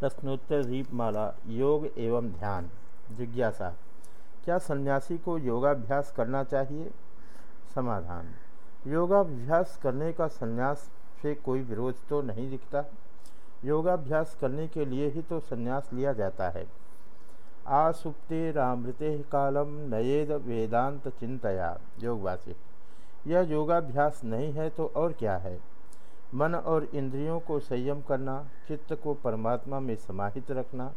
प्रश्नोत्तर दीपमाला, योग एवं ध्यान। जिज्ञासा, क्या सन्यासी को योगाभ्यास करना चाहिए? समाधान, योगाभ्यास करने का सन्यास से कोई विरोध तो नहीं दिखता। योगाभ्यास करने के लिए ही तो सन्यास लिया जाता है। आसुप्ते रामृते कालम नयेद वेदांत चिंतया योगवासी, यह योगाभ्यास नहीं है तो और क्या है? मन और इंद्रियों को संयम करना, चित्त को परमात्मा में समाहित रखना,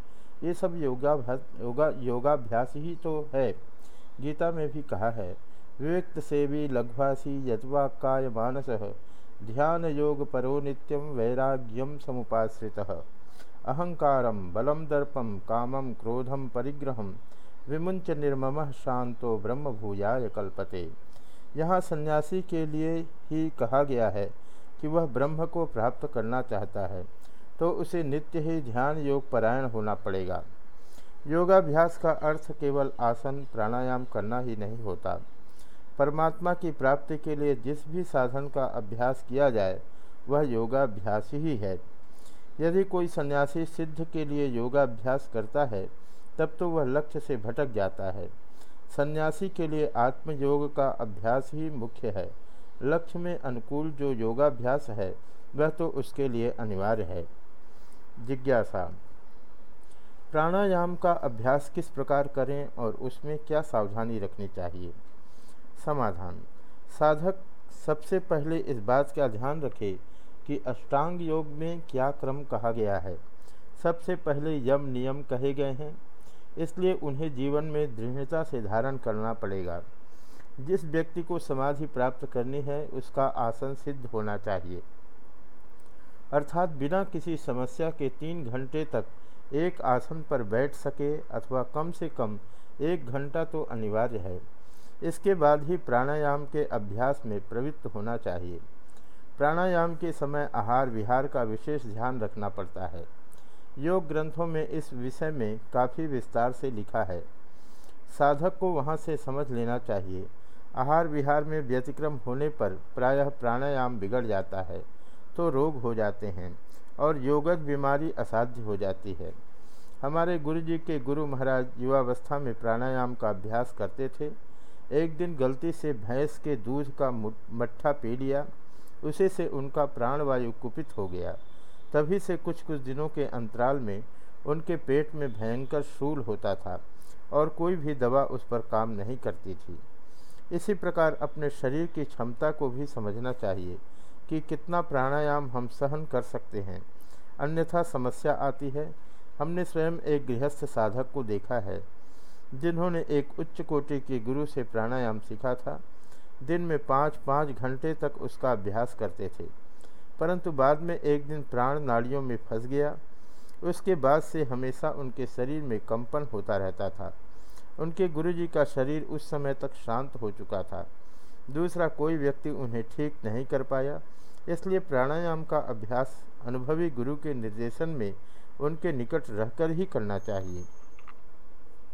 ये सब योगाभ्यास, योगा, योगाभ्यास ही तो है। गीता में भी कहा है, विवेक्त सेवी लघ्वासी यज्वा काय मानस, ध्यान योग परो नित्यम वैराग्यम समुपाश्रित। अहंकारम बलम दर्पम कामम क्रोधम परिग्रहम विमुंच निर्मम शांतो ब्रह्म भूयाय कल्पते। यहाँ सन्यासी के लिए ही कहा गया है कि वह ब्रह्म को प्राप्त करना चाहता है तो उसे नित्य ही ध्यान योग परायण होना पड़ेगा। योगाभ्यास का अर्थ केवल आसन, प्राणायाम करना ही नहीं होता। परमात्मा की प्राप्ति के लिए जिस भी साधन का अभ्यास किया जाए, वह योगाभ्यास ही है। यदि कोई सन्यासी सिद्ध के लिए योगाभ्यास करता है, तब तो वह लक्ष्य से भटक जाता है। सन्यासी के लिए आत्मयोग का अभ्यास ही मुख्य है। लक्ष्य में अनुकूल जो योगाभ्यास है, वह तो उसके लिए अनिवार्य है। जिज्ञासा। प्राणायाम का अभ्यास किस प्रकार करें और उसमें क्या सावधानी रखनी चाहिए? समाधान। साधक सबसे पहले इस बात का ध्यान रखे कि अष्टांग योग में क्या क्रम कहा गया है। सबसे पहले यम नियम कहे गए हैं, इसलिए उन्हें जीवन में दृढ़ता से धारण करना पड़ेगा। जिस व्यक्ति को समाधि प्राप्त करनी है, उसका आसन सिद्ध होना चाहिए। अर्थात बिना किसी समस्या के तीन घंटे तक एक आसन पर बैठ सके अथवा कम से कम एक घंटा तो अनिवार्य है। इसके बाद ही प्राणायाम के अभ्यास में प्रवृत्त होना चाहिए। प्राणायाम के समय आहार विहार का विशेष ध्यान रखना पड़ता है। योग ग्रंथों में इस विषय में काफ़ी विस्तार से लिखा है। साधक को वहाँ से समझ लेना चाहिए। आहार विहार में व्यतिक्रम होने पर प्रायः प्राणायाम बिगड़ जाता है तो रोग हो जाते हैं और योगत बीमारी असाध्य हो जाती है। हमारे गुरु जी के गुरु महाराज युवावस्था में प्राणायाम का अभ्यास करते थे। एक दिन गलती से भैंस के दूध का मट्ठा पी लिया। उसे से उनका प्राणवायु कुपित हो गया। तभी से कुछ कुछ दिनों के अंतराल में उनके पेट में भयंकर शूल होता था और कोई भी दवा उस पर काम नहीं करती थी। इसी प्रकार अपने शरीर की क्षमता को भी समझना चाहिए कि कितना प्राणायाम हम सहन कर सकते हैं। अन्यथा समस्या आती है। हमने स्वयं एक गृहस्थ साधक को देखा है, जिन्होंने एक उच्च कोटि के गुरु से प्राणायाम सीखा था। दिन में पाँच पाँच घंटे तक उसका अभ्यास करते थे, परंतु बाद में एक दिन प्राण नाड़ियों में फंस गया। उसके बाद से हमेशा उनके शरीर में कंपन होता रहता था। उनके गुरुजी का शरीर उस समय तक शांत हो चुका था। दूसरा कोई व्यक्ति उन्हें ठीक नहीं कर पाया, इसलिए प्राणायाम का अभ्यास अनुभवी गुरु के निर्देशन में उनके निकट रहकर ही करना चाहिए।